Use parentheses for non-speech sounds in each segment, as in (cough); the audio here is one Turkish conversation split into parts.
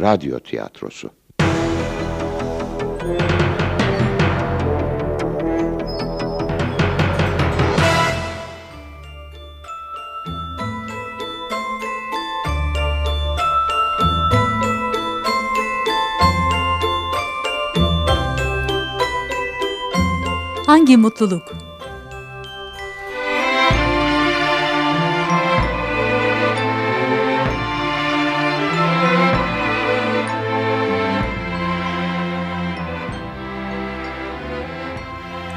radyo tiyatrosu. Hangi mutluluk?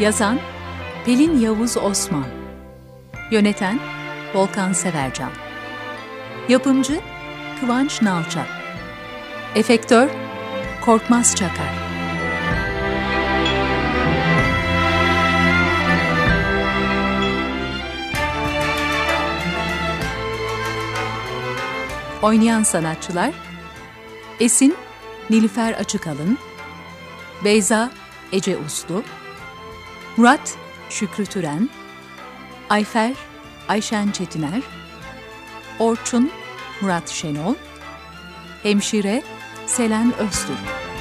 Yazan Pelin Yavuz Osman. Yöneten Volkan Severcan. Yapımcı Kıvanç Nalçak. Efektör Korkmaz Çakar. Oynayan sanatçılar Esin Nilüfer Açıkalın Beyza Ece Uslu Murat Şükrü Türen Ayfer Ayşen Çetiner Orçun Murat Şenol Hemşire Selen Öztürk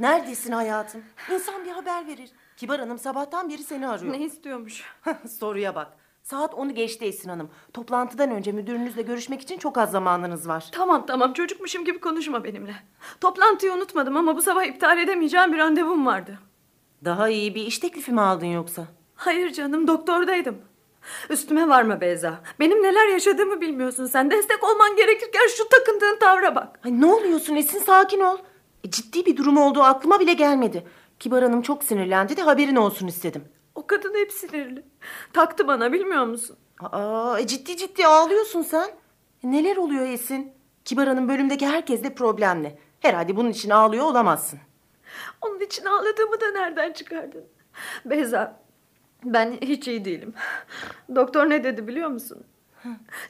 Neredesin hayatım? İnsan bir haber verir. Kibar Hanım sabahtan beri seni arıyor. Ne istiyormuş? Soruya bak. Saat 10'u geçti Esin Hanım. Toplantıdan önce müdürünüzle görüşmek için çok az zamanınız var. Tamam tamam, çocukmuşum gibi konuşma benimle. Toplantıyı unutmadım ama bu sabah iptal edemeyeceğim bir randevum vardı. Daha iyi bir iş teklifi mi aldın yoksa? Hayır canım, doktordaydım. Üstüme varma Beyza. Benim neler yaşadığımı bilmiyorsun sen. Destek olman gerekirken şu takındığın tavra bak. Ay, ne oluyorsun Esin sakin ol. E, ciddi bir durum olduğu aklıma bile gelmedi. Kibar Hanım çok sinirlendi de haberin olsun istedim. O kadın hep sinirli. Taktı bana bilmiyor musun? Aa, e, ciddi ciddi ağlıyorsun sen. E, neler oluyor Esin? Kibar Hanım bölümdeki herkesle problemli. Herhalde bunun için ağlıyor olamazsın. Onun için ağladığımı da nereden çıkardın? Beyza, ben hiç iyi değilim. Doktor ne dedi biliyor musun?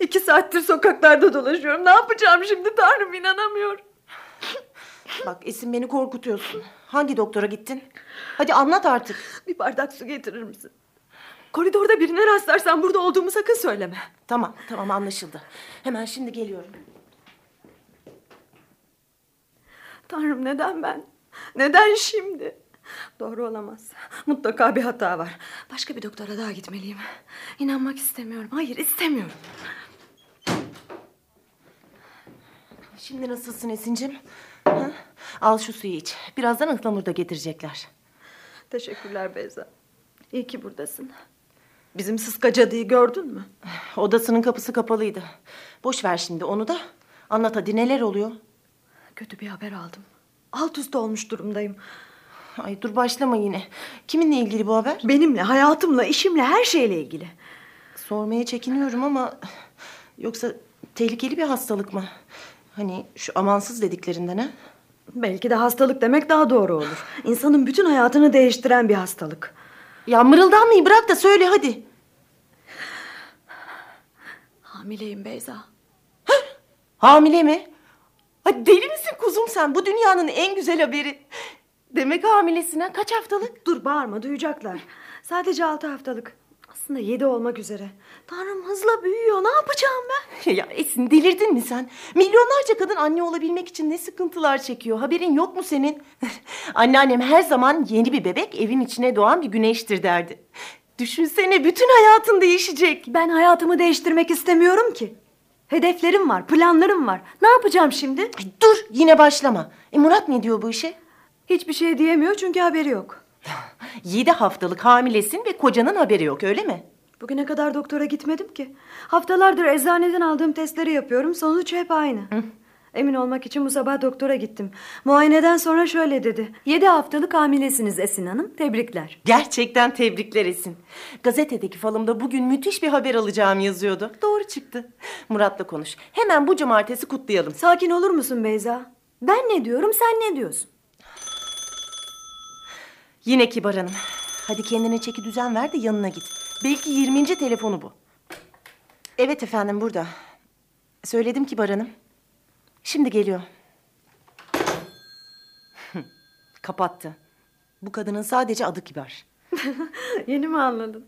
İki saattir sokaklarda dolaşıyorum. Ne yapacağım şimdi Tanrım inanamıyorum. Bak Esin beni korkutuyorsun. Hangi doktora gittin? Hadi anlat artık. Bir bardak su getirir misin? Koridorda birine rastlarsan burada olduğumu sakın söyleme. Tamam tamam anlaşıldı. Hemen şimdi geliyorum. Tanrım neden ben? Neden şimdi? Doğru olamaz. Mutlaka bir hata var. Başka bir doktora daha gitmeliyim. İnanmak istemiyorum. Hayır istemiyorum. Şimdi nasılsın Esin'cim? Al şu suyu iç. Birazdan ıhlamur da getirecekler. Teşekkürler Beyza. İyi ki buradasın. Bizim sıska cadıyı gördün mü? Odasının kapısı kapalıydı. Boş ver şimdi onu da. Anlat hadi neler oluyor? Kötü bir haber aldım. Alt üst olmuş durumdayım. Ay dur başlama yine. Kiminle ilgili bu haber? Benimle, hayatımla, işimle, her şeyle ilgili. Sormaya çekiniyorum ama... Yoksa tehlikeli bir hastalık mı? Hani şu amansız dediklerinden ha? Belki de hastalık demek daha doğru olur. İnsanın bütün hayatını değiştiren bir hastalık. Ya mırıldanmayı bırak da söyle hadi. Hamileyim Beyza. Hamile mi? Ay deli misin kuzum sen? Bu dünyanın en güzel haberi. Demek hamilesin ha? Kaç haftalık? Dur bağırma duyacaklar. Sadece altı haftalık. Aslında yedi olmak üzere. Tanrım hızla büyüyor. Ne yapacağım ben? Ya Esin delirdin mi sen? Milyonlarca kadın anne olabilmek için ne sıkıntılar çekiyor. Haberin yok mu senin? (laughs) Anneannem her zaman yeni bir bebek evin içine doğan bir güneştir derdi. Düşünsene bütün hayatın değişecek. Ben hayatımı değiştirmek istemiyorum ki. Hedeflerim var, planlarım var. Ne yapacağım şimdi? Ay, dur yine başlama. E Murat ne diyor bu işe? Hiçbir şey diyemiyor çünkü haberi yok. (laughs) Yedi haftalık hamilesin ve kocanın haberi yok öyle mi? Bugüne kadar doktora gitmedim ki. Haftalardır eczaneden aldığım testleri yapıyorum. Sonuç hep aynı. Emin olmak için bu sabah doktora gittim. Muayeneden sonra şöyle dedi. Yedi haftalık hamilesiniz Esin Hanım. Tebrikler. Gerçekten tebrikler Esin. Gazetedeki falımda bugün müthiş bir haber alacağım yazıyordu. Doğru çıktı. Murat'la konuş. Hemen bu cumartesi kutlayalım. Sakin olur musun Beyza? Ben ne diyorum sen ne diyorsun? Yine Kibar Hanım. Hadi kendine çeki düzen ver de yanına git. Belki 20. telefonu bu. Evet efendim burada. Söyledim ki Baran'ım. Şimdi geliyor. (laughs) Kapattı. Bu kadının sadece adı kibar. (laughs) Yeni mi anladın?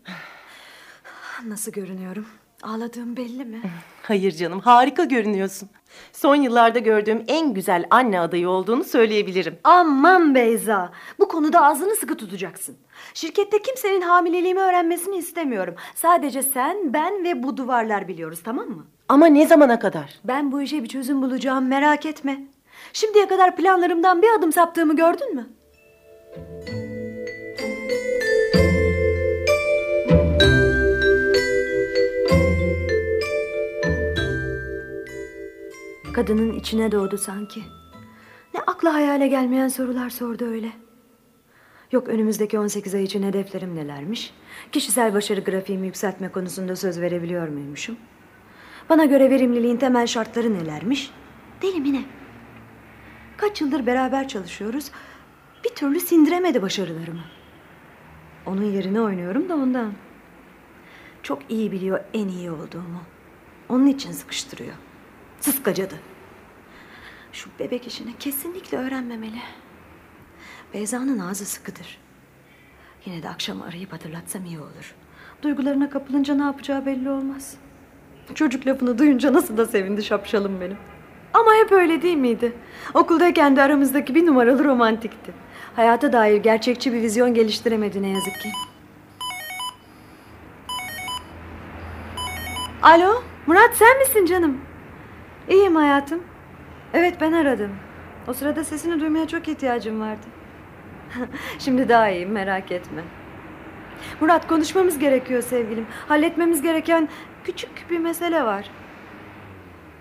Nasıl görünüyorum? Ağladığım belli mi? (laughs) Hayır canım, harika görünüyorsun. Son yıllarda gördüğüm en güzel anne adayı olduğunu söyleyebilirim. Aman Beyza. Bu konuda ağzını sıkı tutacaksın. Şirkette kimsenin hamileliğimi öğrenmesini istemiyorum. Sadece sen, ben ve bu duvarlar biliyoruz tamam mı? Ama ne zamana kadar? Ben bu işe bir çözüm bulacağım merak etme. Şimdiye kadar planlarımdan bir adım saptığımı gördün mü? Kadının içine doğdu sanki. Ne akla hayale gelmeyen sorular sordu öyle. Yok önümüzdeki 18 ay için hedeflerim nelermiş? Kişisel başarı grafiğimi yükseltme konusunda söz verebiliyor muymuşum? Bana göre verimliliğin temel şartları nelermiş? Deli mi ne? Kaç yıldır beraber çalışıyoruz. Bir türlü sindiremedi başarılarımı. Onun yerine oynuyorum da ondan. Çok iyi biliyor en iyi olduğumu. Onun için sıkıştırıyor. Sıskacadı. Şu bebek işini kesinlikle öğrenmemeli. Beyza'nın ağzı sıkıdır. Yine de akşam arayıp hatırlatsam iyi olur. Duygularına kapılınca ne yapacağı belli olmaz. Çocuk lafını duyunca nasıl da sevindi şapşalım benim. Ama hep öyle değil miydi? Okuldayken de aramızdaki bir numaralı romantikti. Hayata dair gerçekçi bir vizyon geliştiremedi ne yazık ki. Alo, Murat sen misin canım? İyiyim hayatım. Evet ben aradım. O sırada sesini duymaya çok ihtiyacım vardı. (laughs) Şimdi daha iyiyim merak etme. Murat konuşmamız gerekiyor sevgilim. Halletmemiz gereken küçük bir mesele var.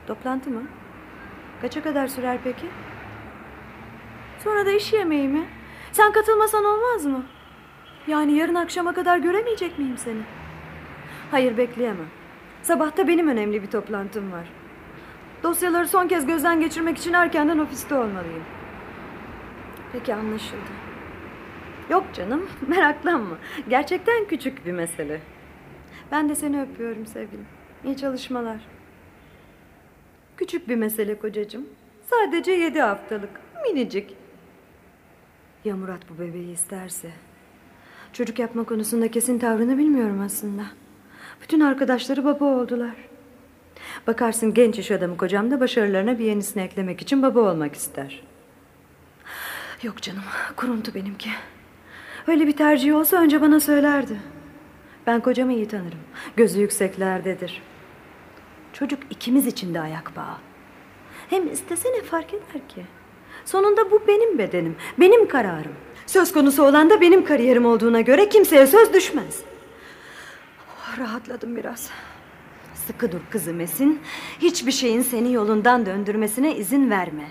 Toplantı mı? Kaça kadar sürer peki? Sonra da iş yemeği mi? Sen katılmasan olmaz mı? Yani yarın akşama kadar göremeyecek miyim seni? Hayır bekleyemem. Sabahta benim önemli bir toplantım var. Dosyaları son kez gözden geçirmek için erkenden ofiste olmalıyım. Peki anlaşıldı. Yok canım (laughs) meraklanma. Gerçekten küçük bir mesele. Ben de seni öpüyorum sevgilim. İyi çalışmalar. Küçük bir mesele kocacığım. Sadece yedi haftalık. Minicik. Ya Murat bu bebeği isterse? Çocuk yapma konusunda kesin tavrını bilmiyorum aslında. Bütün arkadaşları baba oldular. Bakarsın genç iş adamı kocam da başarılarına bir yenisini eklemek için baba olmak ister. Yok canım, kuruntu benimki. Öyle bir tercih olsa önce bana söylerdi. Ben kocamı iyi tanırım. Gözü yükseklerdedir. Çocuk ikimiz için de ayak bağı. Hem istese ne fark eder ki? Sonunda bu benim bedenim, benim kararım. Söz konusu olan da benim kariyerim olduğuna göre kimseye söz düşmez. Oh, rahatladım biraz. Sıkı dur kızım Esin. Hiçbir şeyin seni yolundan döndürmesine izin verme.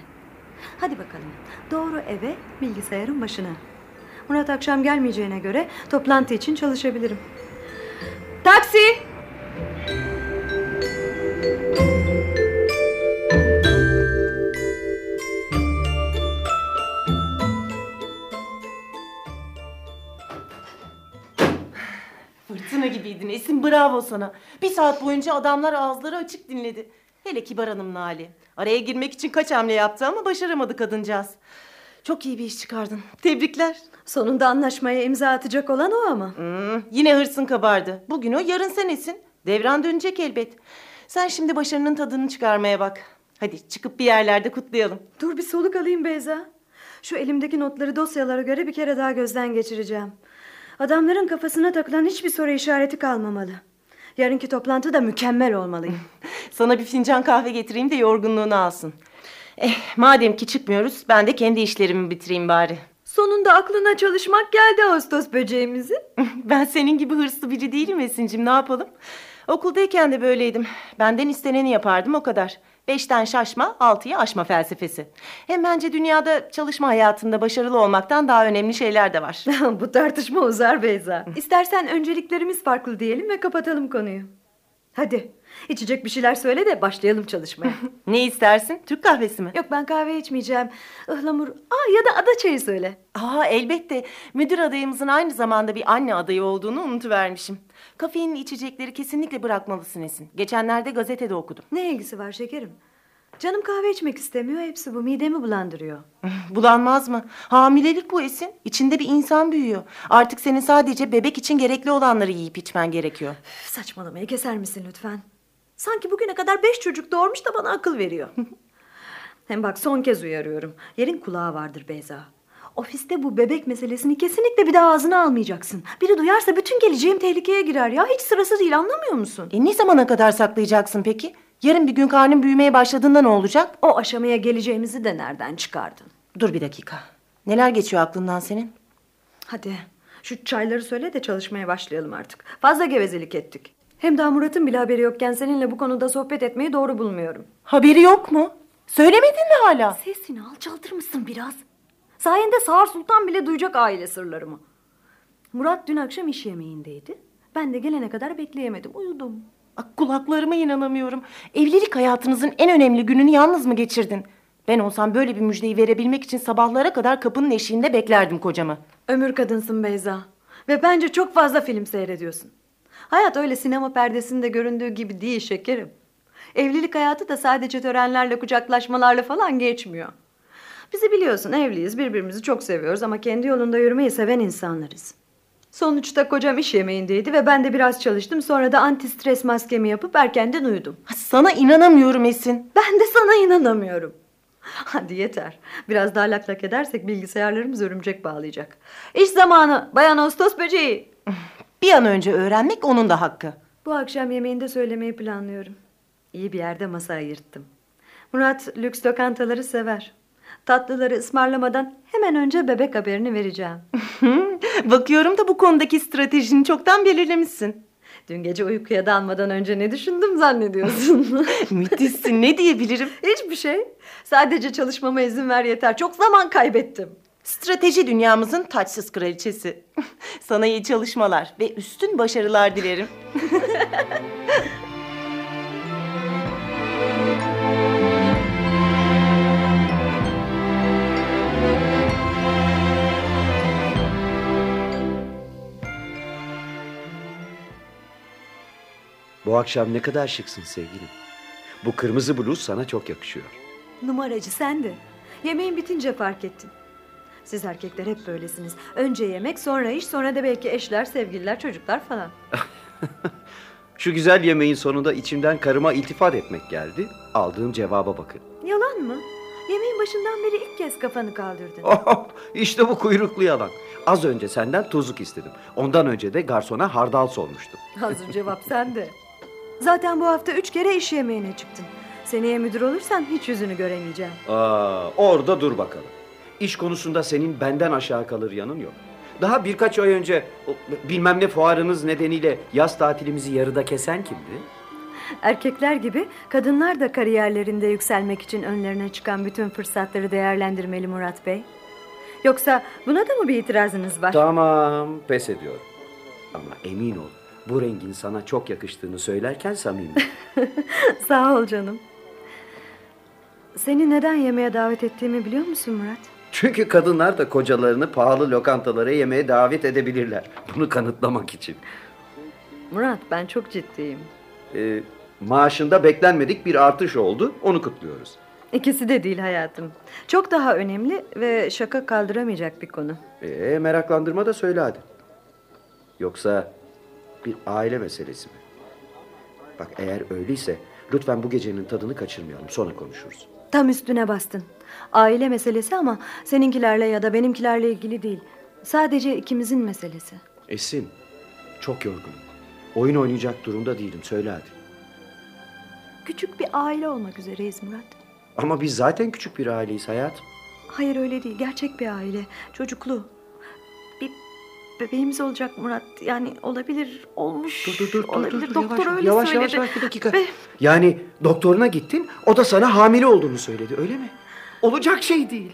Hadi bakalım. Doğru eve, bilgisayarın başına. Murat akşam gelmeyeceğine göre toplantı için çalışabilirim. Taksi! Fırtına gibiydin Esin bravo sana. Bir saat boyunca adamlar ağızları açık dinledi. Hele Kibar Hanım'la Ali. Araya girmek için kaç hamle yaptı ama başaramadı kadıncağız. Çok iyi bir iş çıkardın. Tebrikler. Sonunda anlaşmaya imza atacak olan o ama. Hmm, yine hırsın kabardı. Bugün o yarın sen Esin. Devran dönecek elbet. Sen şimdi başarının tadını çıkarmaya bak. Hadi çıkıp bir yerlerde kutlayalım. Dur bir soluk alayım Beyza. Şu elimdeki notları dosyalara göre bir kere daha gözden geçireceğim. Adamların kafasına takılan hiçbir soru işareti kalmamalı. Yarınki toplantı da mükemmel olmalıyım. (laughs) Sana bir fincan kahve getireyim de yorgunluğunu alsın. Eh, madem ki çıkmıyoruz ben de kendi işlerimi bitireyim bari. Sonunda aklına çalışmak geldi Ağustos böceğimizin. Ben senin gibi hırslı biri değilim Esin'cim ne yapalım? Okuldayken de böyleydim. Benden isteneni yapardım o kadar. Beşten şaşma, altıyı aşma felsefesi. Hem bence dünyada çalışma hayatında başarılı olmaktan daha önemli şeyler de var. (laughs) Bu tartışma uzar Beyza. İstersen önceliklerimiz farklı diyelim ve kapatalım konuyu. Hadi içecek bir şeyler söyle de başlayalım çalışmaya. (laughs) Ne istersin? Türk kahvesi mi? Yok ben kahve içmeyeceğim. Ihlamur. Aa ya da ada çayı söyle. Aa elbette. Müdür adayımızın aynı zamanda bir anne adayı olduğunu unutuvermişim. Kafeinli içecekleri kesinlikle bırakmalısın Esin. Geçenlerde gazetede okudum. Ne ilgisi var şekerim? Canım kahve içmek istemiyor hepsi bu midemi bulandırıyor. (laughs) Bulanmaz mı? Hamilelik bu Esin. İçinde bir insan büyüyor. Artık senin sadece bebek için gerekli olanları yiyip içmen gerekiyor. Üf, Saçmalamayı keser misin lütfen? Sanki bugüne kadar beş çocuk doğurmuş da bana akıl veriyor. (laughs) Hem bak son kez uyarıyorum. Yerin kulağı vardır Beyza. Ofiste bu bebek meselesini kesinlikle bir daha ağzına almayacaksın. Biri duyarsa bütün geleceğim tehlikeye girer ya. Hiç sırası değil anlamıyor musun? E ne zamana kadar saklayacaksın peki? Yarın bir gün karnın büyümeye başladığında ne olacak? O aşamaya geleceğimizi de nereden çıkardın? Dur bir dakika. Neler geçiyor aklından senin? Hadi şu çayları söyle de çalışmaya başlayalım artık. Fazla gevezelik ettik. Hem daha Murat'ın bile haberi yokken seninle bu konuda sohbet etmeyi doğru bulmuyorum. Haberi yok mu? Söylemedin mi hala? Sesini alçaltır mısın biraz? Sayende Sağır Sultan bile duyacak aile sırlarımı. Murat dün akşam iş yemeğindeydi. Ben de gelene kadar bekleyemedim. Uyudum. Bak kulaklarıma inanamıyorum. Evlilik hayatınızın en önemli gününü yalnız mı geçirdin? Ben olsam böyle bir müjdeyi verebilmek için sabahlara kadar kapının eşiğinde beklerdim kocamı. Ömür kadınsın Beyza. Ve bence çok fazla film seyrediyorsun. Hayat öyle sinema perdesinde göründüğü gibi değil şekerim. Evlilik hayatı da sadece törenlerle, kucaklaşmalarla falan geçmiyor. Bizi biliyorsun evliyiz, birbirimizi çok seviyoruz ama kendi yolunda yürümeyi seven insanlarız. Sonuçta kocam iş yemeğindeydi ve ben de biraz çalıştım. Sonra da anti stres maskemi yapıp erkenden uyudum. Ha, Sana inanamıyorum Esin. Ben de sana inanamıyorum. Hadi yeter. Biraz daha lak lak edersek bilgisayarlarımız örümcek bağlayacak. İş zamanı. Bayan Ağustos böceği. (laughs) Bir an önce öğrenmek onun da hakkı. Bu akşam yemeğinde söylemeyi planlıyorum. İyi bir yerde masa ayırttım. Murat lüks lokantaları sever. Tatlıları ısmarlamadan hemen önce bebek haberini vereceğim. (laughs) Bakıyorum da bu konudaki stratejini çoktan belirlemişsin. Dün gece uykuya dalmadan önce ne düşündüm zannediyorsun? (laughs) Müthişsin ne diyebilirim? Hiçbir şey. Sadece çalışmama izin ver yeter. Çok zaman kaybettim. Strateji dünyamızın taçsız kraliçesi. (laughs) Sana iyi çalışmalar ve üstün başarılar dilerim. (laughs) Bu akşam ne kadar şıksın sevgilim. Bu kırmızı bluz sana çok yakışıyor. Numaracı sen de. Yemeğin bitince fark ettim. Siz erkekler hep böylesiniz. Önce yemek, sonra iş, sonra da belki eşler, sevgililer, çocuklar falan. (laughs) Şu güzel yemeğin sonunda içimden karıma iltifat etmek geldi. Aldığım cevaba bakın. Yalan mı? Yemeğin başından beri ilk kez kafanı kaldırdın. (laughs) Oh, işte bu kuyruklu yalan. Az önce senden tuzluk istedim. Ondan önce de garsona hardal sormuştum. (laughs) Hazır cevap sende. Zaten bu hafta üç kere iş yemeğine çıktın. Seneye müdür olursan hiç yüzünü göremeyeceğim. Aa, orada dur bakalım. İş konusunda senin benden aşağı kalır yanın yok. Daha birkaç ay önce o bilmem ne fuarınız nedeniyle yaz tatilimizi yarıda kesen kimdi? Erkekler gibi kadınlar da kariyerlerinde yükselmek için önlerine çıkan bütün fırsatları değerlendirmeli Murat Bey. Yoksa buna da mı bir itirazınız var? Tamam, pes ediyorum. Ama emin ol, bu rengin sana çok yakıştığını söylerken samimi. (laughs) Sağ ol canım. Seni neden yemeğe davet ettiğimi biliyor musun Murat? Çünkü kadınlar da kocalarını pahalı lokantalara yemeğe davet edebilirler. Bunu kanıtlamak için. Murat ben çok ciddiyim. Ee, maaşında beklenmedik bir artış oldu, onu kutluyoruz. İkisi de değil hayatım. Çok daha önemli ve şaka kaldıramayacak bir konu. Ee, meraklandırma da söyle hadi. Yoksa bir aile meselesi mi? Bak eğer öyleyse lütfen bu gecenin tadını kaçırmayalım, sonra konuşuruz. Tam üstüne bastın. Aile meselesi ama seninkilerle ya da benimkilerle ilgili değil. Sadece ikimizin meselesi. Esin, çok yorgunum. Oyun oynayacak durumda değilim, söyle hadi. Küçük bir aile olmak üzereyiz Murat. Ama biz zaten küçük bir aileyiz hayatım. Hayır öyle değil. Gerçek bir aile. Çocuklu. Bebeğimiz olacak Murat. Yani olabilir. Olmuş. Dur dur dur dur olabilir. dur, Doktor yavaş, öyle yavaş, söyledi. Yavaş yavaş bir dakika. Ve- Yani doktoruna gittin o da sana hamile olduğunu söyledi öyle mi? Olacak şey değil.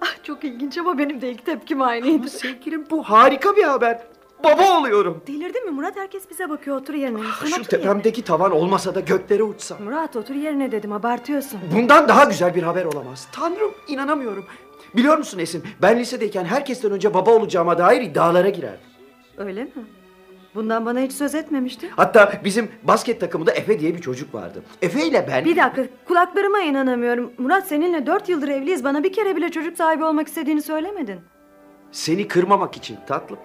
Ah, çok ilginç ama benim de ilk tepkim aynıydı. Ama sevgilim bu harika bir haber. Baba oluyorum. Delirdin mi Murat? Herkes bize bakıyor. Otur yerine. Sen Ah, Şu otur yerine. tepemdeki tavan olmasa da göklere uçsam. Murat otur yerine dedim. Abartıyorsun. Bundan daha güzel bir haber olamaz. Tanrım inanamıyorum. Biliyor musun Esin? Ben lisedeyken herkesten önce baba olacağıma dair iddialara girerdim. Öyle mi? Bundan bana hiç söz etmemiştin. Hatta bizim basket takımında Efe diye bir çocuk vardı. Efe ile ben... Bir dakika kulaklarıma inanamıyorum. Murat seninle dört yıldır evliyiz. Bana bir kere bile çocuk sahibi olmak istediğini söylemedin. Seni kırmamak için tatlım.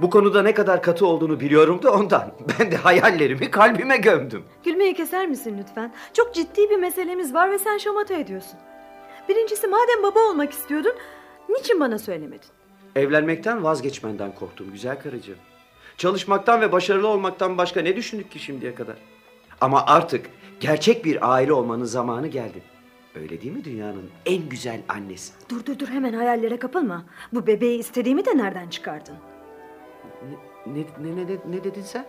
Bu konuda ne kadar katı olduğunu biliyorum da ondan. (laughs) Ben de hayallerimi kalbime gömdüm. Gülmeyi keser misin lütfen? Çok ciddi bir meselemiz var ve sen şamata ediyorsun. Birincisi madem baba olmak istiyordun, niçin bana söylemedin? Evlenmekten vazgeçmenden korktum güzel karıcığım. Çalışmaktan ve başarılı olmaktan başka ne düşündük ki şimdiye kadar? Ama artık gerçek bir aile olmanın zamanı geldi. Öyle değil mi dünyanın en güzel annesi? Dur dur dur hemen hayallere kapılma. Bu bebeği istediğimi de nereden çıkardın? Ne, ne, ne, ne, ne dedin sen?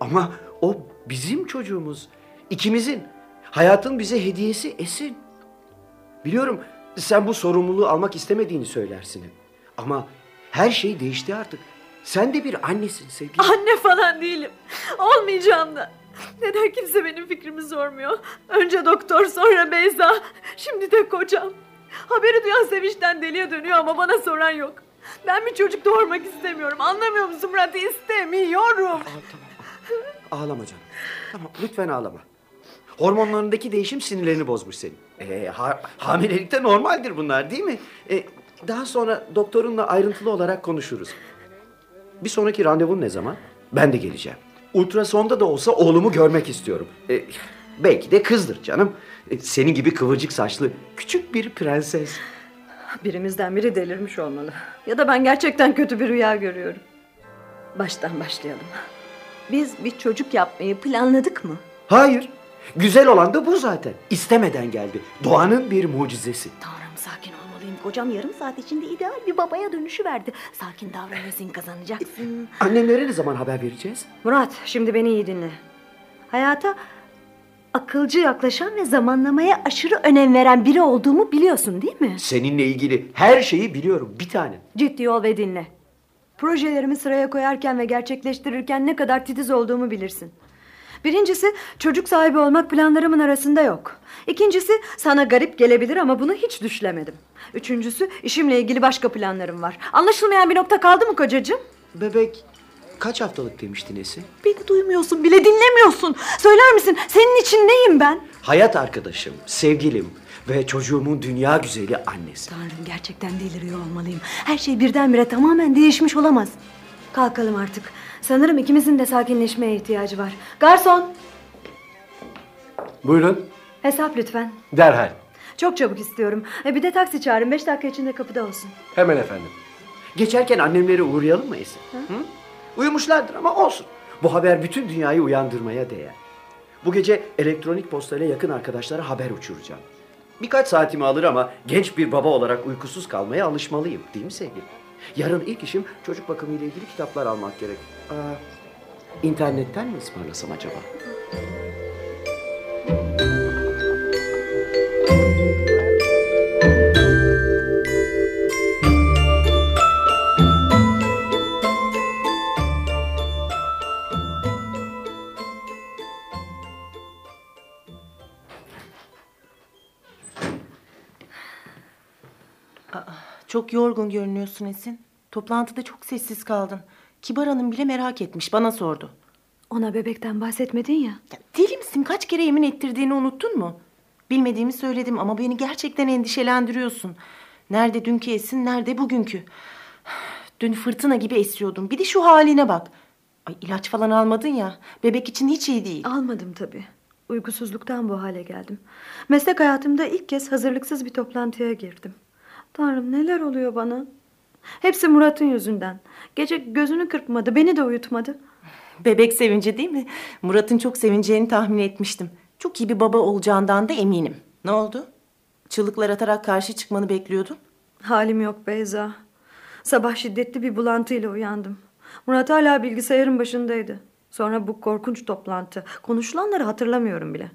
Ama o bizim çocuğumuz. ikimizin. Hayatın bize hediyesi Esin. Biliyorum sen bu sorumluluğu almak istemediğini söylersin hep. Ama her şey değişti artık. Sen de bir annesin sevgilim. Anne falan değilim. Olmayacağım da. Neden kimse benim fikrimi sormuyor? Önce doktor sonra Beyza. Şimdi de kocam. Haberi duyan sevinçten deliye dönüyor ama bana soran yok. Ben bir çocuk doğurmak istemiyorum. Anlamıyor musun Murat? İstemiyorum. Aa, tamam. Ağlama canım. Tamam lütfen ağlama. Hormonlarındaki değişim sinirlerini bozmuş senin. Ee, ha- hamilelikte normaldir bunlar değil mi? Ee, daha sonra doktorunla ayrıntılı olarak konuşuruz. Bir sonraki randevun ne zaman? Ben de geleceğim. Ultrasonda da olsa oğlumu görmek istiyorum. Ee, belki de kızdır canım. Ee, senin gibi kıvırcık saçlı küçük bir prenses. Birimizden biri delirmiş olmalı. Ya da ben gerçekten kötü bir rüya görüyorum. Baştan başlayalım. Biz bir çocuk yapmayı planladık mı? Hayır. Güzel olan da bu zaten. İstemeden geldi. Doğanın bir mucizesi. Tanrım sakin olmalıyım. Kocam yarım saat içinde ideal bir babaya dönüşü verdi. Sakin davranıyorsun kazanacaksın. Annemlere ne zaman haber vereceğiz? Murat şimdi beni iyi dinle. Hayata akılcı yaklaşan ve zamanlamaya aşırı önem veren biri olduğumu biliyorsun değil mi? Seninle ilgili her şeyi biliyorum bir tane. Ciddi ol ve dinle. Projelerimi sıraya koyarken ve gerçekleştirirken ne kadar titiz olduğumu bilirsin. Birincisi çocuk sahibi olmak planlarımın arasında yok. İkincisi sana garip gelebilir ama bunu hiç düşlemedim. Üçüncüsü işimle ilgili başka planlarım var. Anlaşılmayan bir nokta kaldı mı kocacığım? Bebek kaç haftalık demiştin Esin? Beni duymuyorsun bile dinlemiyorsun. Söyler misin senin için neyim ben? Hayat arkadaşım, sevgilim ve çocuğumun dünya güzeli annesi. Tanrım gerçekten deliriyor olmalıyım. Her şey birdenbire tamamen değişmiş olamaz. Kalkalım artık. Sanırım ikimizin de sakinleşmeye ihtiyacı var. Garson, Buyurun. hesap lütfen. Derhal. Çok çabuk istiyorum. E, bir de taksi çağırın. Beş dakika içinde kapıda olsun. Hemen efendim. Geçerken annemleri uğrayalım mı Esin? Hı? Uyumuşlardır ama olsun. Bu haber bütün dünyayı uyandırmaya değer. Bu gece elektronik postayla yakın arkadaşlara haber uçuracağım. Birkaç saatimi alır ama genç bir baba olarak uykusuz kalmaya alışmalıyım. Değil mi sevgilim? Yarın ilk işim çocuk bakımı ile ilgili kitaplar almak gerek. Aa, internetten mi ısmarlasam acaba? Çok yorgun görünüyorsun Esin. Toplantıda çok sessiz kaldın. Kibar Hanım bile merak etmiş, bana sordu. Ona bebekten bahsetmedin ya. Ya, deli misin? Kaç kere yemin ettirdiğini unuttun mu? Bilmediğimi söyledim ama beni gerçekten endişelendiriyorsun. Nerede dünkü Esin, nerede bugünkü? Dün fırtına gibi esiyordun. Bir de şu haline bak. Ay ilaç falan almadın ya. Bebek için hiç iyi değil. Almadım tabii. Uykusuzluktan bu hale geldim. Meslek hayatımda ilk kez hazırlıksız bir toplantıya girdim. Tanrım neler oluyor bana? Hepsi Murat'ın yüzünden. Gece gözünü kırpmadı, beni de uyutmadı. Bebek sevinci değil mi? Murat'ın çok sevineceğini tahmin etmiştim. Çok iyi bir baba olacağından da eminim. Ne oldu? Çığlıklar atarak karşı çıkmanı bekliyordum. Halim yok Beyza. Sabah şiddetli bir bulantıyla uyandım. Murat hala bilgisayarın başındaydı. Sonra bu korkunç toplantı. Konuşulanları hatırlamıyorum bile.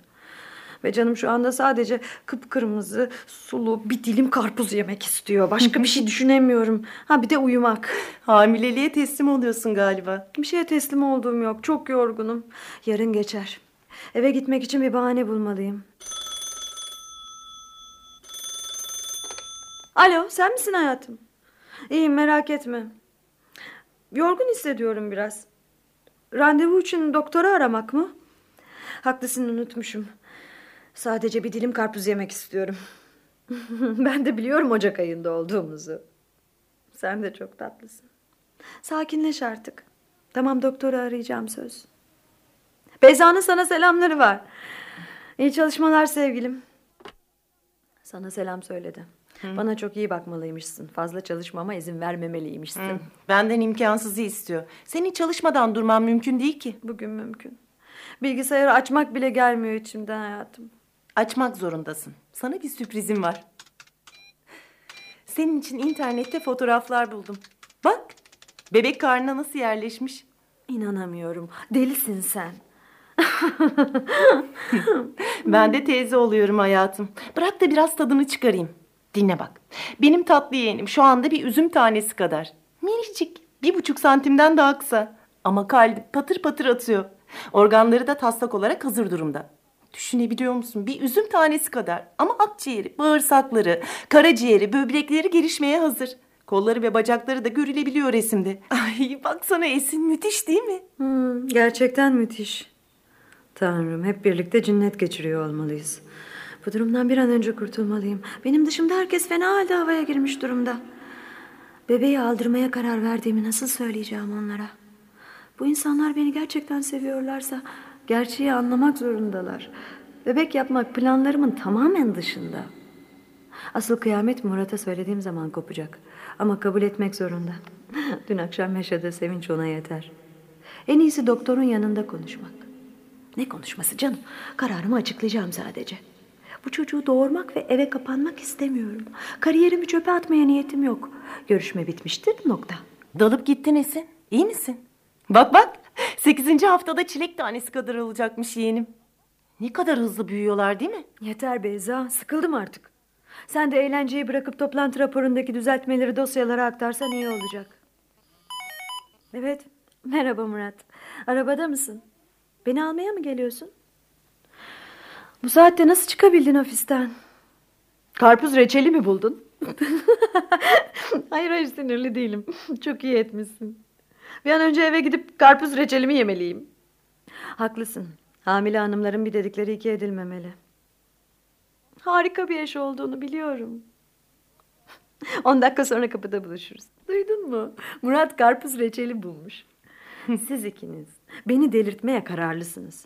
Ve canım şu anda sadece kıpkırmızı, sulu bir dilim karpuz yemek istiyor. Başka bir şey (laughs) düşünemiyorum. Ha bir de uyumak. Hamileliğe teslim oluyorsun galiba. Bir şeye teslim olduğum yok. Çok yorgunum. Yarın geçer. Eve gitmek için bir bahane bulmalıyım. Alo, sen misin hayatım? İyiyim, merak etme. Yorgun hissediyorum biraz. Randevu için doktoru aramak mı? Haklısın, unutmuşum. Sadece bir dilim karpuz yemek istiyorum. (laughs) ben de biliyorum Ocak ayında olduğumuzu. Sen de çok tatlısın. Sakinleş artık. Tamam doktoru arayacağım söz. Beyza'nın sana selamları var. İyi çalışmalar sevgilim. Sana selam söyledi. Bana çok iyi bakmalıymışsın. Fazla çalışmama izin vermemeliymişsin. Benden imkansızı istiyor. Senin çalışmadan durman mümkün değil ki. Bugün mümkün. Bilgisayarı açmak bile gelmiyor içimden hayatım. Açmak zorundasın. Sana bir sürprizim var. Senin için internette fotoğraflar buldum. Bak, bebek karnına nasıl yerleşmiş. İnanamıyorum. Delisin sen. (laughs) Ben de teyze oluyorum hayatım. Bırak da biraz tadını çıkarayım. Dinle bak. Benim tatlı yeğenim şu anda bir üzüm tanesi kadar. Minicik. Bir buçuk santimden daha kısa. Ama kalbi patır patır atıyor. Organları da taslak olarak hazır durumda. Düşünebiliyor musun? Bir üzüm tanesi kadar. Ama akciğeri, bağırsakları, karaciğeri, böbrekleri gelişmeye hazır. Kolları ve bacakları da görülebiliyor resimde. (laughs) Ay baksana Esin müthiş değil mi? Hmm, gerçekten müthiş. Tanrım hep birlikte cinnet geçiriyor olmalıyız. Bu durumdan bir an önce kurtulmalıyım. Benim dışımda herkes fena halde havaya girmiş durumda. Bebeği aldırmaya karar verdiğimi nasıl söyleyeceğim onlara? Bu insanlar beni gerçekten seviyorlarsa gerçeği anlamak zorundalar. Bebek yapmak planlarımın tamamen dışında. Asıl kıyamet Murat'a söylediğim zaman kopacak. Ama kabul etmek zorunda. (laughs) Dün akşam yaşadığı sevinç ona yeter. En iyisi doktorun yanında konuşmak. Ne konuşması canım? Kararımı açıklayacağım sadece. Bu çocuğu doğurmak ve eve kapanmak istemiyorum. Kariyerimi çöpe atmaya niyetim yok. Görüşme bitmiştir nokta. Dalıp gittin Esin. İyi misin? Bak bak. Sekizinci haftada çilek tanesi kadar olacakmış yeğenim. Ne kadar hızlı büyüyorlar değil mi? Yeter Beyza, sıkıldım artık. Sen de eğlenceyi bırakıp toplantı raporundaki düzeltmeleri dosyalara aktarsan iyi olacak. Evet, merhaba Murat. Arabada mısın? Beni almaya mı geliyorsun? Bu saatte nasıl çıkabildin ofisten? Karpuz reçeli mi buldun? (laughs) hayır hayır sinirli değilim. Çok iyi etmişsin. Bir an önce eve gidip karpuz reçelimi yemeliyim. Haklısın. Hamile hanımların bir dedikleri iki edilmemeli. Harika bir eş olduğunu biliyorum. (laughs) On dakika sonra kapıda buluşuruz. Duydun mu? Murat karpuz reçeli bulmuş. (laughs) Siz ikiniz beni delirtmeye kararlısınız.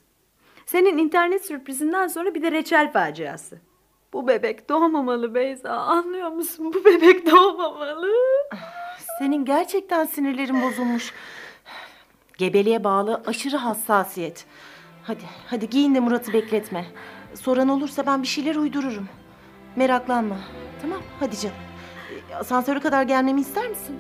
Senin internet sürprizinden sonra bir de reçel faciası. Bu bebek doğmamalı Beyza. Anlıyor musun? Bu bebek doğmamalı. Senin gerçekten sinirlerin bozulmuş. Gebeliğe bağlı aşırı hassasiyet. Hadi, hadi giyin de Murat'ı bekletme. Soran olursa ben bir şeyler uydururum. Meraklanma. Tamam, hadi canım. Asansöre kadar gelmemi ister misin?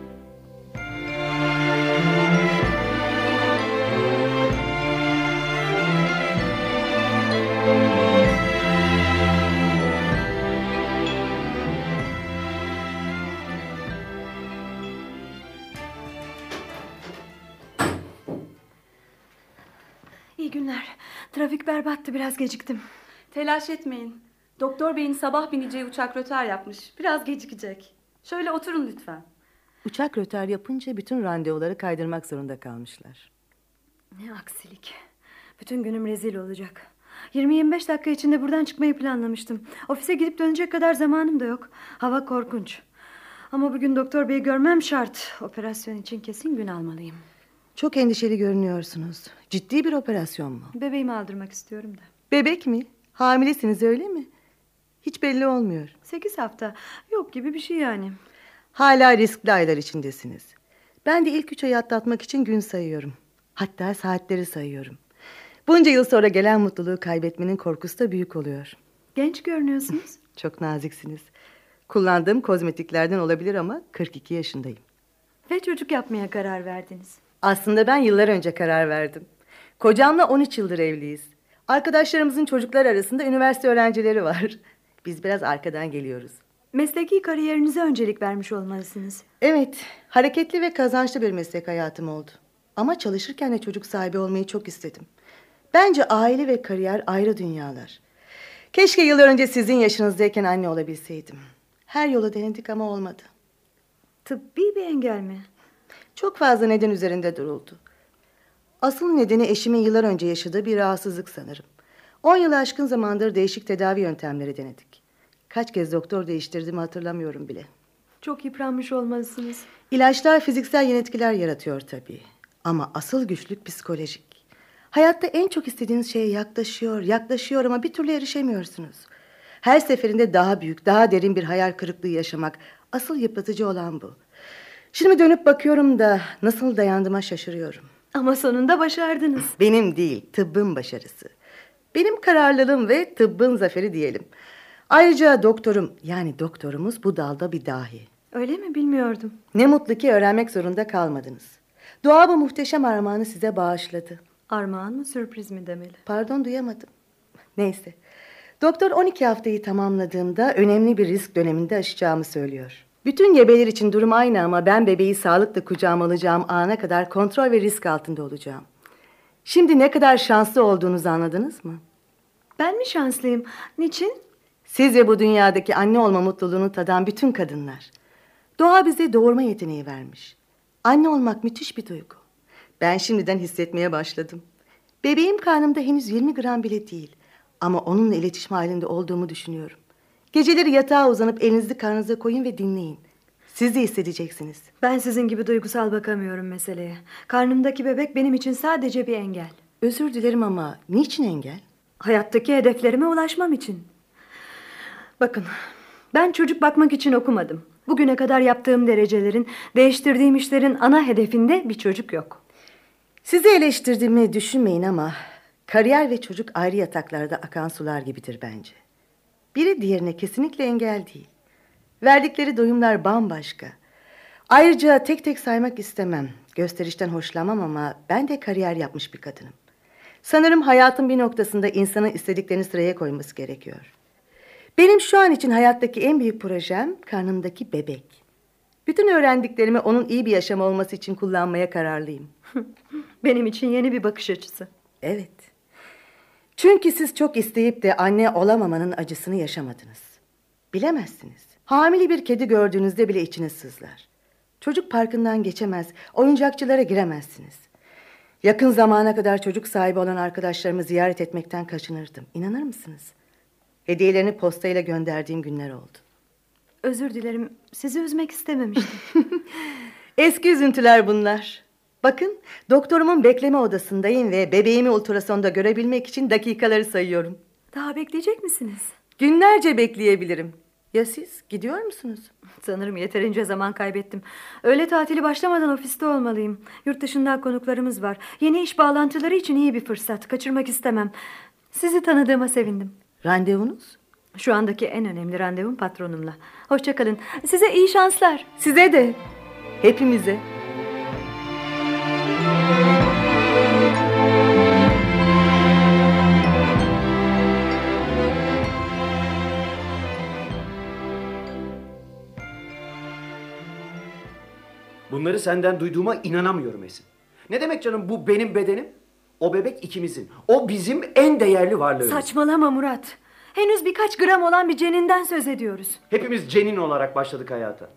Berbattı biraz geciktim. Telaş etmeyin. Doktor beyin sabah bineceği uçak rötar yapmış. Biraz gecikecek. Şöyle oturun lütfen. Uçak rötar yapınca bütün randevuları kaydırmak zorunda kalmışlar. Ne aksilik. Bütün günüm rezil olacak. 20-25 dakika içinde buradan çıkmayı planlamıştım. Ofise gidip dönecek kadar zamanım da yok. Hava korkunç. Ama bugün doktor beyi görmem şart. Operasyon için kesin gün almalıyım. Çok endişeli görünüyorsunuz. Ciddi bir operasyon mu? Bebeğimi aldırmak istiyorum da. Bebek mi? Hamilesiniz öyle mi? Hiç belli olmuyor. 8 hafta. Yok gibi bir şey yani. Hala riskli aylar içindesiniz. Ben de ilk üç ayı atlatmak için gün sayıyorum. Hatta saatleri sayıyorum. Bunca yıl sonra gelen mutluluğu kaybetmenin korkusu da büyük oluyor. Genç görünüyorsunuz. (laughs) Çok naziksiniz. Kullandığım kozmetiklerden olabilir ama 42 yaşındayım. Ve çocuk yapmaya karar verdiniz. Aslında ben yıllar önce karar verdim. Kocamla 13 yıldır evliyiz. Arkadaşlarımızın çocuklar arasında üniversite öğrencileri var. (laughs) Biz biraz arkadan geliyoruz. Mesleki kariyerinize öncelik vermiş olmalısınız. Evet, hareketli ve kazançlı bir meslek hayatım oldu. Ama çalışırken de çocuk sahibi olmayı çok istedim. Bence aile ve kariyer ayrı dünyalar. Keşke yıllar önce sizin yaşınızdayken anne olabilseydim. Her yola denedik ama olmadı. Tıbbi bir engel mi? Çok fazla neden üzerinde duruldu. Asıl nedeni eşimin yıllar önce yaşadığı bir rahatsızlık sanırım. 10 yılı aşkın zamandır değişik tedavi yöntemleri denedik. Kaç kez doktor değiştirdiğimi hatırlamıyorum bile. Çok yıpranmış olmalısınız. İlaçlar fiziksel yan etkiler yaratıyor tabii. Ama asıl güçlük psikolojik. Hayatta en çok istediğiniz şeye yaklaşıyor, yaklaşıyor ama bir türlü erişemiyorsunuz. Her seferinde daha büyük, daha derin bir hayal kırıklığı yaşamak asıl yıpratıcı olan bu. Şimdi dönüp bakıyorum da nasıl dayandığıma şaşırıyorum. Ama sonunda başardınız. (laughs) Benim değil, tıbbın başarısı. Benim kararlılığım ve tıbbın zaferi diyelim. Ayrıca doktorum, yani doktorumuz bu dalda bir dahi. Öyle mi bilmiyordum. Ne mutlu ki öğrenmek zorunda kalmadınız. Doğa bu muhteşem armağanı size bağışladı. Armağan mı sürpriz mi demeli? Pardon duyamadım. Neyse. Doktor 12 haftayı tamamladığımda önemli bir risk döneminde aşacağımı söylüyor. Bütün gebeler için durum aynı ama ben bebeği sağlıkla kucağıma alacağım ana kadar kontrol ve risk altında olacağım. Şimdi ne kadar şanslı olduğunuzu anladınız mı? Ben mi şanslıyım? Niçin? Siz ve bu dünyadaki anne olma mutluluğunu tadan bütün kadınlar. Doğa bize doğurma yeteneği vermiş. Anne olmak müthiş bir duygu. Ben şimdiden hissetmeye başladım. Bebeğim karnımda henüz 20 gram bile değil. Ama onunla iletişim halinde olduğumu düşünüyorum. Geceleri yatağa uzanıp elinizi karnınıza koyun ve dinleyin. Siz de hissedeceksiniz. Ben sizin gibi duygusal bakamıyorum meseleye. Karnımdaki bebek benim için sadece bir engel. Özür dilerim ama niçin engel? Hayattaki hedeflerime ulaşmam için. Bakın, ben çocuk bakmak için okumadım. Bugüne kadar yaptığım derecelerin, değiştirdiğim işlerin ana hedefinde bir çocuk yok. Sizi eleştirdiğimi düşünmeyin ama kariyer ve çocuk ayrı yataklarda akan sular gibidir bence. Biri diğerine kesinlikle engel değil. Verdikleri doyumlar bambaşka. Ayrıca tek tek saymak istemem. Gösterişten hoşlanmam ama ben de kariyer yapmış bir kadınım. Sanırım hayatın bir noktasında insanın istediklerini sıraya koyması gerekiyor. Benim şu an için hayattaki en büyük projem karnımdaki bebek. Bütün öğrendiklerimi onun iyi bir yaşam olması için kullanmaya kararlıyım. (laughs) Benim için yeni bir bakış açısı. Evet. Çünkü siz çok isteyip de anne olamamanın acısını yaşamadınız. Bilemezsiniz. Hamile bir kedi gördüğünüzde bile içiniz sızlar. Çocuk parkından geçemez, oyuncakçılara giremezsiniz. Yakın zamana kadar çocuk sahibi olan arkadaşlarımı ziyaret etmekten kaçınırdım. İnanır mısınız? Hediyelerini postayla gönderdiğim günler oldu. Özür dilerim, sizi üzmek istememiştim. (laughs) Eski üzüntüler bunlar. Bakın, doktorumun bekleme odasındayım ve bebeğimi ultrasonda görebilmek için dakikaları sayıyorum. Daha bekleyecek misiniz? Günlerce bekleyebilirim. Ya siz gidiyor musunuz? Sanırım yeterince zaman kaybettim. Öğle tatili başlamadan ofiste olmalıyım. Yurt dışından konuklarımız var. Yeni iş bağlantıları için iyi bir fırsat. Kaçırmak istemem. Sizi tanıdığıma sevindim. Randevunuz? Şu andaki en önemli randevum patronumla. Hoşçakalın. Size iyi şanslar. Size de. Hepimize. Bunları senden duyduğuma inanamıyorum Esin. Ne demek canım bu benim bedenim? O bebek ikimizin. O bizim en değerli varlığımız. Saçmalama Murat. Henüz birkaç gram olan bir ceninden söz ediyoruz. Hepimiz cenin olarak başladık hayata.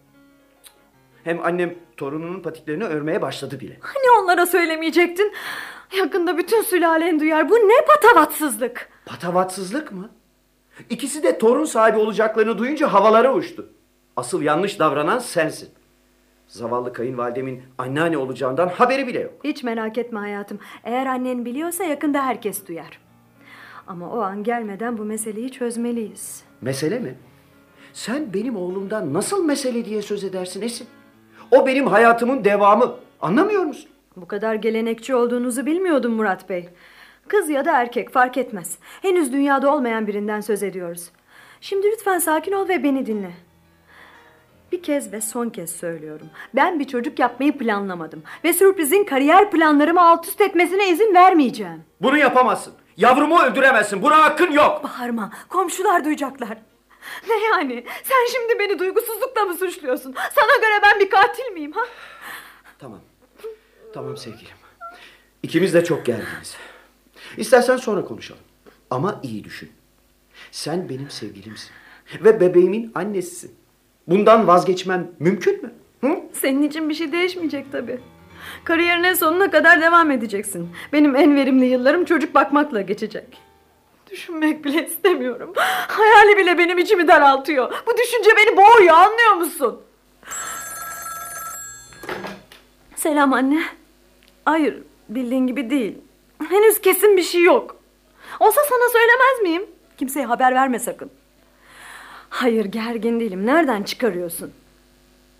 Hem annem torununun patiklerini örmeye başladı bile. Hani onlara söylemeyecektin? Yakında bütün sülalen duyar. Bu ne patavatsızlık. Patavatsızlık mı? İkisi de torun sahibi olacaklarını duyunca havalara uçtu. Asıl yanlış davranan sensin. Zavallı kayınvalidemin anneanne olacağından haberi bile yok. Hiç merak etme hayatım. Eğer annen biliyorsa yakında herkes duyar. Ama o an gelmeden bu meseleyi çözmeliyiz. Mesele mi? Sen benim oğlumdan nasıl mesele diye söz edersin Esin? O benim hayatımın devamı. Anlamıyor musun? Bu kadar gelenekçi olduğunuzu bilmiyordum Murat Bey. Kız ya da erkek fark etmez. Henüz dünyada olmayan birinden söz ediyoruz. Şimdi lütfen sakin ol ve beni dinle. Bir kez ve son kez söylüyorum. Ben bir çocuk yapmayı planlamadım. Ve sürprizin kariyer planlarımı alt üst etmesine izin vermeyeceğim. Bunu yapamazsın. Yavrumu öldüremezsin. Buna hakkın yok. Bağırma. Komşular duyacaklar. (laughs) Ne yani? Sen şimdi beni duygusuzlukla mı suçluyorsun? Sana göre ben bir katil miyim ha? Tamam. Tamam sevgilim. İkimiz de çok gerginiz. İstersen sonra konuşalım. Ama iyi düşün. Sen benim sevgilimsin. Ve bebeğimin annesisin. Bundan vazgeçmem mümkün mü? Hı? Senin için bir şey değişmeyecek tabii. Kariyerine sonuna kadar devam edeceksin. Benim en verimli yıllarım çocuk bakmakla geçecek. Düşünmek bile istemiyorum. Hayali bile benim içimi daraltıyor. Bu düşünce beni boğuyor anlıyor musun? Selam anne. Hayır bildiğin gibi değil. Henüz kesin bir şey yok. Olsa sana söylemez miyim? Kimseye haber verme sakın. Hayır gergin değilim. Nereden çıkarıyorsun?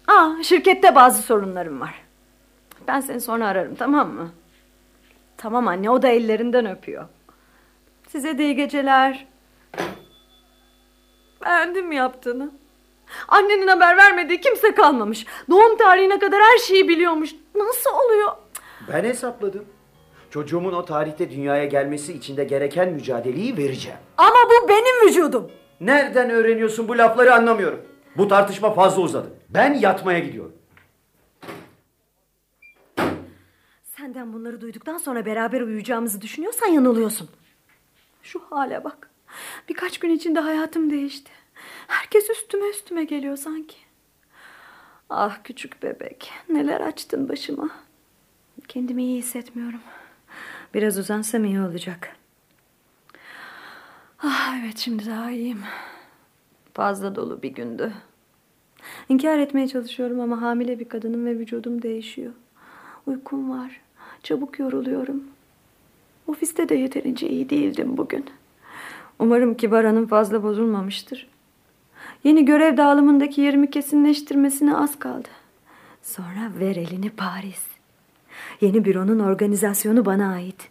Aa, şirkette bazı sorunlarım var. Ben seni sonra ararım tamam mı? Tamam anne o da ellerinden öpüyor. Size de iyi geceler. Beğendin mi yaptığını? Annenin haber vermediği kimse kalmamış. Doğum tarihine kadar her şeyi biliyormuş. Nasıl oluyor? Ben hesapladım. Çocuğumun o tarihte dünyaya gelmesi için de gereken mücadeleyi vereceğim. Ama bu benim vücudum. Nereden öğreniyorsun bu lafları anlamıyorum. Bu tartışma fazla uzadı. Ben yatmaya gidiyorum. Senden bunları duyduktan sonra beraber uyuyacağımızı düşünüyorsan yanılıyorsun. Şu hale bak. Birkaç gün içinde hayatım değişti. Herkes üstüme üstüme geliyor sanki. Ah küçük bebek. Neler açtın başıma. Kendimi iyi hissetmiyorum. Biraz uzansam iyi olacak. Ah evet şimdi daha iyiyim. Fazla dolu bir gündü. İnkar etmeye çalışıyorum ama hamile bir kadınım ve vücudum değişiyor. Uykum var. Çabuk yoruluyorum. Ofiste de yeterince iyi değildim bugün. Umarım Kibar Hanım fazla bozulmamıştır. Yeni görev dağılımındaki yerimi kesinleştirmesine az kaldı. Sonra ver elini Paris. Yeni büronun organizasyonu bana ait.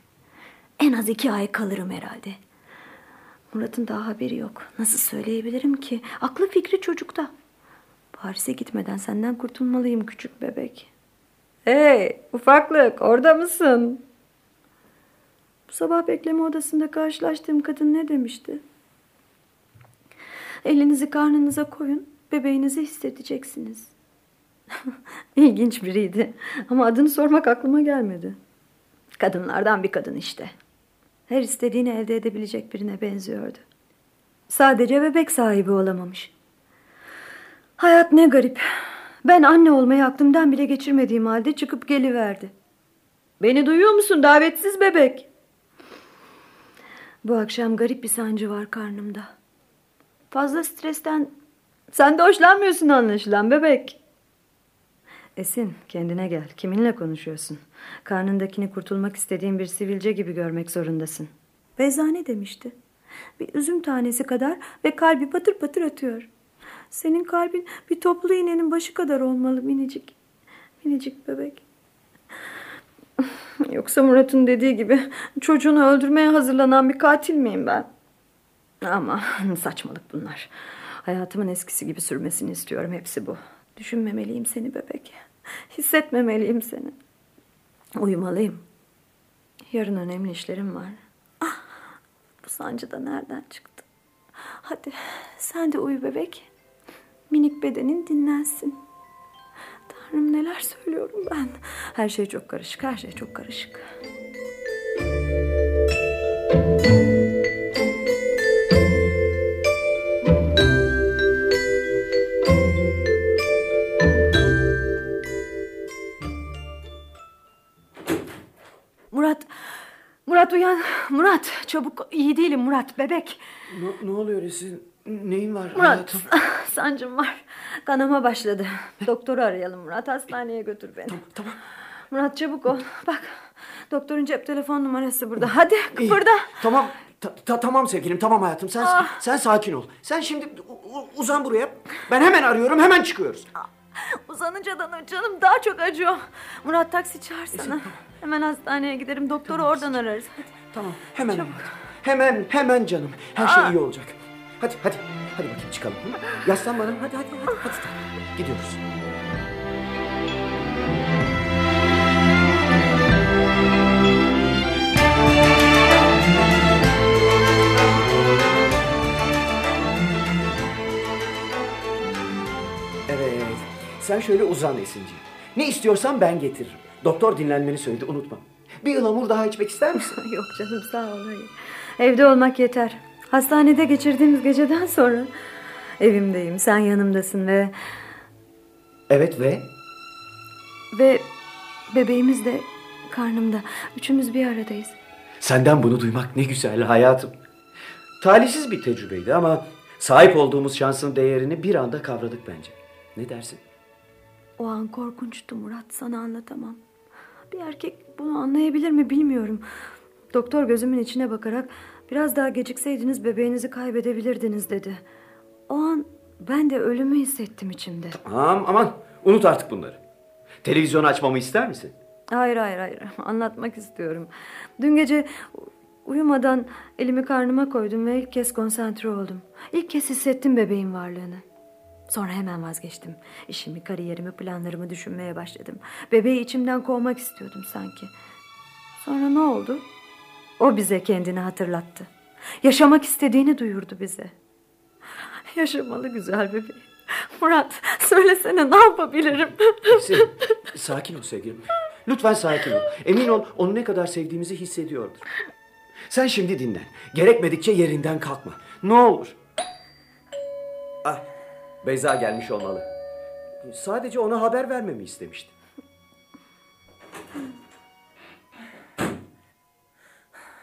En az iki ay kalırım herhalde. Murat'ın daha haberi yok. Nasıl söyleyebilirim ki? Aklı fikri çocukta. Paris'e gitmeden senden kurtulmalıyım küçük bebek. Hey ufaklık orada mısın? Bu sabah bekleme odasında karşılaştığım kadın ne demişti? Elinizi karnınıza koyun, bebeğinizi hissedeceksiniz. (laughs) İlginç biriydi ama adını sormak aklıma gelmedi. Kadınlardan bir kadın işte. Her istediğini elde edebilecek birine benziyordu. Sadece bebek sahibi olamamış. Hayat ne garip. Ben anne olmayı aklımdan bile geçirmediğim halde çıkıp geliverdi. Beni duyuyor musun davetsiz bebek? Bu akşam garip bir sancı var karnımda. Fazla stresten sen de hoşlanmıyorsun anlaşılan bebek. Esin kendine gel. Kiminle konuşuyorsun? Karnındakini kurtulmak istediğin bir sivilce gibi görmek zorundasın. Beyza ne demişti? Bir üzüm tanesi kadar ve kalbi patır patır atıyor. Senin kalbin bir toplu iğnenin başı kadar olmalı minicik. Minicik bebek. (laughs) Yoksa Murat'ın dediği gibi çocuğunu öldürmeye hazırlanan bir katil miyim ben? Ama (laughs) saçmalık bunlar. Hayatımın eskisi gibi sürmesini istiyorum hepsi bu. Düşünmemeliyim seni bebek. Hissetmemeliyim seni. Uyumalıyım. Yarın önemli işlerim var. Ah, bu sancı da nereden çıktı? Hadi sen de uyu bebek. Minik bedenin dinlensin. Tanrım neler söylüyorum ben. Her şey çok karışık, her şey çok karışık. Murat, Murat uyan. Murat, çabuk iyi değilim Murat, bebek. Ne, ne oluyor Esin? Neyin var Murat, hayatım? (laughs) sancım var. Kanama başladı. Doktoru arayalım Murat, hastaneye götür beni. Tamam. Murat çabuk ol. Bak, doktorun cep telefon numarası burada. Hadi kıpırda. Tamam. Ta- ta- tamam sevgilim tamam hayatım sen Ah. sen sakin ol. Sen şimdi u- u- uzan buraya. Ben hemen arıyorum hemen çıkıyoruz. Uzanıncadan canım daha çok acıyor. Murat taksi çağırsana. tamam. Hemen hastaneye giderim. Doktoru Tamam, oradan ararız. Hadi. Tamam hemen Çabuk. hayatım. Hemen hemen canım. Her şey Aa. iyi olacak. Hadi hadi. Hadi bakayım çıkalım. Hı? Yaslan bana. Hadi hadi hadi. Hadi tatlım. Gidiyoruz. Evet. Sen şöyle uzan Esin'ciğim. Ne istiyorsan ben getiririm. Doktor dinlenmeni söyledi unutma. Bir ılamur daha içmek ister misin? (laughs) Yok canım sağ ol hayır. Evde olmak yeter. Hastanede geçirdiğimiz geceden sonra evimdeyim. Sen yanımdasın ve evet ve? ve bebeğimiz de karnımda. Üçümüz bir aradayız. Senden bunu duymak ne güzel hayatım. Talihsiz bir tecrübeydi ama sahip olduğumuz şansın değerini bir anda kavradık bence. Ne dersin? O an korkunçtu Murat. Sana anlatamam. Bir erkek bunu anlayabilir mi bilmiyorum. Doktor gözümün içine bakarak biraz daha gecikseydiniz bebeğinizi kaybedebilirdiniz dedi. O an ben de ölümü hissettim içimde. Aman aman unut artık bunları. Televizyon açmamı ister misin? Hayır hayır hayır (laughs) anlatmak istiyorum. Dün gece uyumadan elimi karnıma koydum ve ilk kez konsantre oldum. İlk kez hissettim bebeğin varlığını. Sonra hemen vazgeçtim. İşimi, kariyerimi, planlarımı düşünmeye başladım. Bebeği içimden kovmak istiyordum sanki. Sonra ne oldu? O bize kendini hatırlattı. Yaşamak istediğini duyurdu bize. Yaşamalı güzel bebeğim. Murat söylesene ne yapabilirim? Esin, sakin ol sevgilim. Lütfen sakin ol. Emin ol onu ne kadar sevdiğimizi hissediyordur. Sen şimdi dinle. Gerekmedikçe yerinden kalkma. Ne olur. Ah, Beyza gelmiş olmalı. Sadece ona haber vermemi istemişti.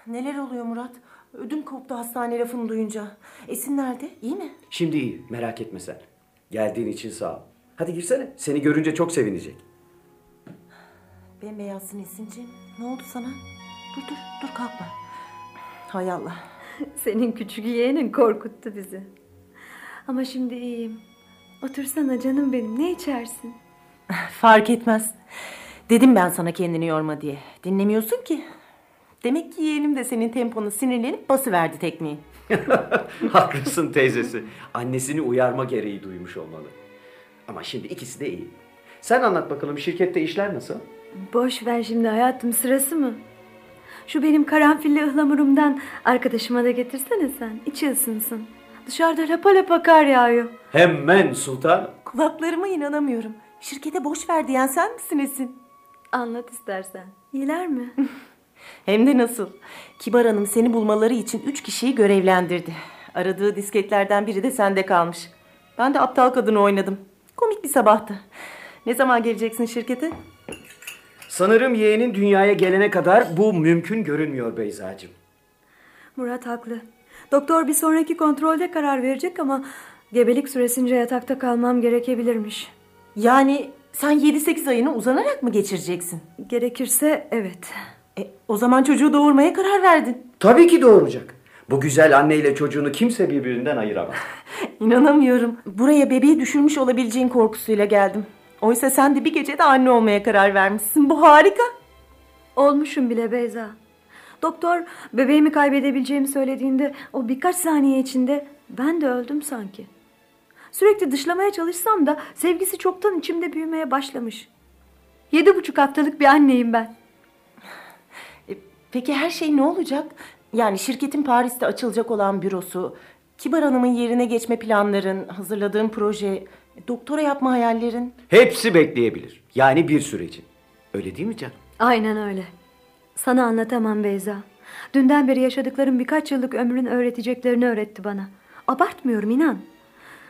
Neler oluyor Murat? Ödüm koptu hastane lafını duyunca. Esin nerede? İyi mi? Şimdi iyi, merak etme sen. Geldiğin için sağ ol. Hadi girsene. Seni görünce çok sevinecek. Bembeyazsın Esin'ciğim. Ne oldu sana? Dur dur dur kalkma. Hay Allah. (laughs) Senin küçük yeğenin korkuttu bizi. Ama şimdi iyiyim. Otursana canım benim. Ne içersin? (laughs) Fark etmez. Dedim ben sana kendini yorma diye. Dinlemiyorsun ki. Demek ki yeğenim de senin temponu sinirlenip basıverdi tekmeyi. (laughs) Haklısın teyzesi. Annesini uyarma gereği duymuş olmalı. Ama şimdi ikisi de iyi. Sen anlat bakalım şirkette işler nasıl? Boş ver şimdi hayatım sırası mı? Şu benim karanfilli ıhlamurumdan arkadaşıma da getirsene sen. İçi ısınsın. Dışarıda lapa lapa kar yağıyor. Hemen sultan. Kulaklarıma inanamıyorum. Şirkete boş ver diyen sen misin Esin? Anlat istersen. İyiler mi? (laughs) Hem de nasıl? Kibar Hanım seni bulmaları için üç kişiyi görevlendirdi. Aradığı disketlerden biri de sende kalmış. Ben de aptal kadını oynadım. Komik bir sabahtı. Ne zaman geleceksin şirkete? Sanırım yeğenin dünyaya gelene kadar bu mümkün görünmüyor Beyzacığım. Murat haklı. Doktor bir sonraki kontrolde karar verecek ama gebelik süresince yatakta kalmam gerekebilirmiş. Yani sen 7-8 ayını uzanarak mı geçireceksin? Gerekirse evet. E, o zaman çocuğu doğurmaya karar verdin. Tabii ki doğuracak. Bu güzel anneyle çocuğunu kimse birbirinden ayıramaz. (laughs) İnanamıyorum. Buraya bebeği düşürmüş olabileceğin korkusuyla geldim. Oysa sen de bir gecede anne olmaya karar vermişsin. Bu harika. Olmuşum bile Beyza. Doktor bebeğimi kaybedebileceğimi söylediğinde o birkaç saniye içinde ben de öldüm sanki. Sürekli dışlamaya çalışsam da sevgisi çoktan içimde büyümeye başlamış. Yedi buçuk haftalık bir anneyim ben. Peki her şey ne olacak? Yani şirketin Paris'te açılacak olan bürosu, Kibar Hanım'ın yerine geçme planların, hazırladığın proje, doktora yapma hayallerin. Hepsi bekleyebilir. Yani bir süre için. Öyle değil mi canım? Aynen öyle. Sana anlatamam Beyza. Dünden beri yaşadıklarım birkaç yıllık ömrün öğreteceklerini öğretti bana. Abartmıyorum inan.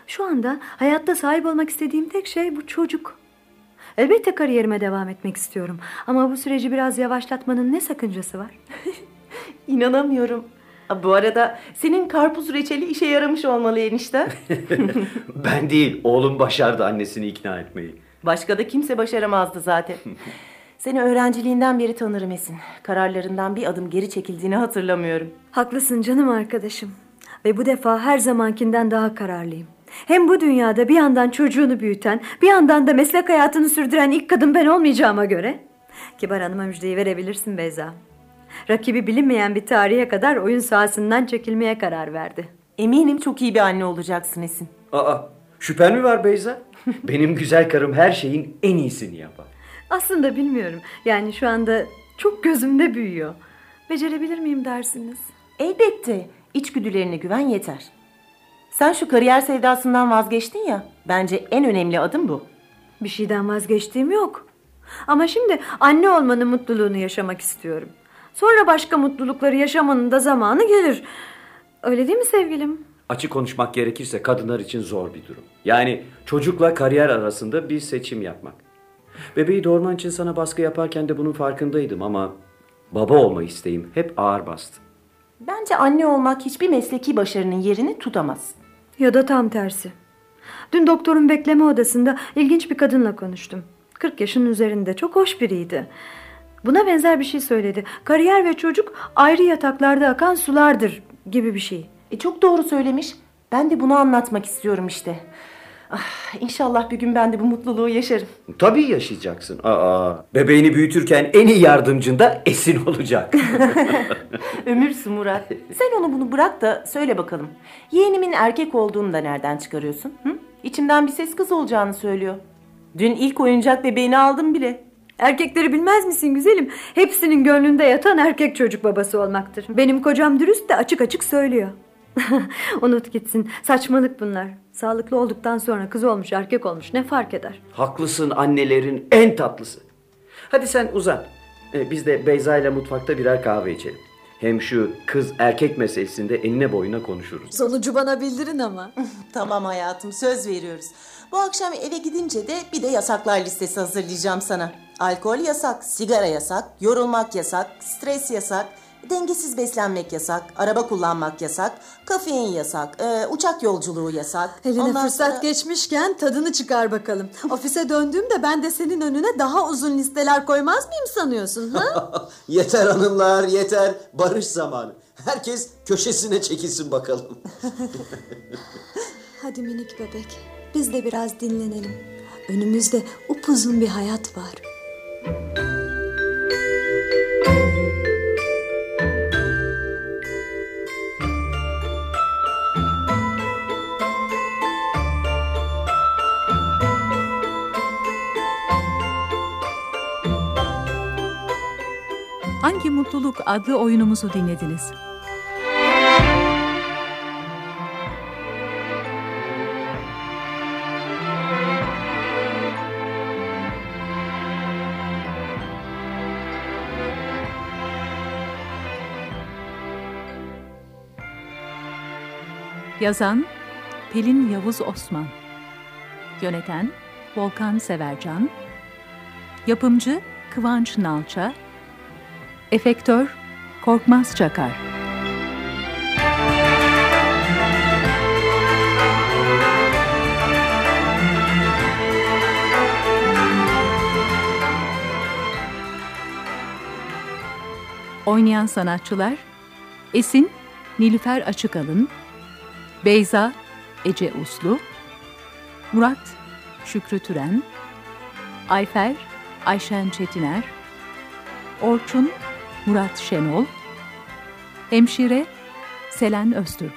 Şu anda hayatta sahip olmak istediğim tek şey bu çocuk. Elbette kariyerime devam etmek istiyorum. Ama bu süreci biraz yavaşlatmanın ne sakıncası var? (laughs) İnanamıyorum. Bu arada senin karpuz reçeli işe yaramış olmalı enişte. (laughs) Ben değil, oğlum başardı annesini ikna etmeyi. Başka da kimse başaramazdı zaten. (laughs) Seni öğrenciliğinden beri tanırım Esin. Kararlarından bir adım geri çekildiğini hatırlamıyorum. Haklısın canım arkadaşım. Ve bu defa her zamankinden daha kararlıyım. Hem bu dünyada bir yandan çocuğunu büyüten, bir yandan da meslek hayatını sürdüren ilk kadın ben olmayacağıma göre... Kibar Hanım'a müjdeyi verebilirsin Beyza. Rakibi bilinmeyen bir tarihe kadar oyun sahasından çekilmeye karar verdi. Eminim çok iyi bir anne olacaksın Esin. Aa, şüphen mi var Beyza? (laughs) Benim güzel karım her şeyin en iyisini yapar. Aslında bilmiyorum. Yani şu anda çok gözümde büyüyor. Becerebilir miyim dersiniz? Elbette. İçgüdülerine güven yeter. Sen şu kariyer sevdasından vazgeçtin ya. Bence en önemli adım bu. Bir şeyden vazgeçtiğim yok. Ama şimdi anne olmanın mutluluğunu yaşamak istiyorum. Sonra başka mutlulukları yaşamanın da zamanı gelir. Öyle değil mi sevgilim? Açık konuşmak gerekirse kadınlar için zor bir durum. Yani çocukla kariyer arasında bir seçim yapmak. Bebeği doğurman için sana baskı yaparken de bunun farkındaydım ama baba olma isteğim hep ağır bastı. Bence anne olmak hiçbir mesleki başarının yerini tutamaz. Ya da tam tersi. Dün doktorun bekleme odasında ilginç bir kadınla konuştum. 40 yaşın üzerinde çok hoş biriydi. Buna benzer bir şey söyledi. Kariyer ve çocuk ayrı yataklarda akan sulardır gibi bir şey. E çok doğru söylemiş. Ben de bunu anlatmak istiyorum işte. Ah, inşallah bir gün ben de bu mutluluğu yaşarım. Tabii yaşayacaksın. Aa, bebeğini büyütürken en iyi yardımcın da Esin olacak. (laughs) Ömürsün Murat. Sen onu bunu bırak da söyle bakalım. Yeğenimin erkek olduğunu da nereden çıkarıyorsun? Hı? İçimden bir ses kız olacağını söylüyor. Dün ilk oyuncak bebeğini aldım bile. Erkekleri bilmez misin güzelim? Hepsinin gönlünde yatan erkek çocuk babası olmaktır. Benim kocam dürüst de açık açık söylüyor. (laughs) Unut gitsin. Saçmalık bunlar. Sağlıklı olduktan sonra kız olmuş erkek olmuş ne fark eder? Haklısın annelerin en tatlısı. Hadi sen uzan. Ee, biz de Beyza ile mutfakta birer kahve içelim. Hem şu kız erkek meselesinde enine boyuna konuşuruz. Sonucu bana bildirin ama. (laughs) Tamam hayatım söz veriyoruz. Bu akşam eve gidince de bir de yasaklar listesi hazırlayacağım sana. Alkol yasak, sigara yasak, yorulmak yasak, stres yasak, dengesiz beslenmek yasak, araba kullanmak yasak, kafein yasak, e, uçak yolculuğu yasak. Eline Ondan fırsat sonra- geçmişken tadını çıkar bakalım. Ofise döndüğümde ben de senin önüne daha uzun listeler koymaz mıyım sanıyorsun? Ha? (laughs) yeter hanımlar yeter. Barış zamanı. Herkes köşesine çekilsin bakalım. (laughs) Hadi minik bebek, biz de biraz dinlenelim. Önümüzde upuzun bir hayat var. Mutluluk adlı oyunumuzu dinlediniz. Yazan Pelin Yavuz Osman. Yöneten Volkan Severcan. Yapımcı Kıvanç Nalça Efektör Korkmaz Çakar. Oynayan sanatçılar Esin Nilüfer Açıkalın Beyza Ece Uslu Murat Şükrü Türen Ayfer Ayşen Çetiner Orçun Murat Şenol Hemşire Selen Öztürk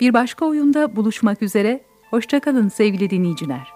Bir başka oyunda buluşmak üzere. Hoşçakalın sevgili dinleyiciler.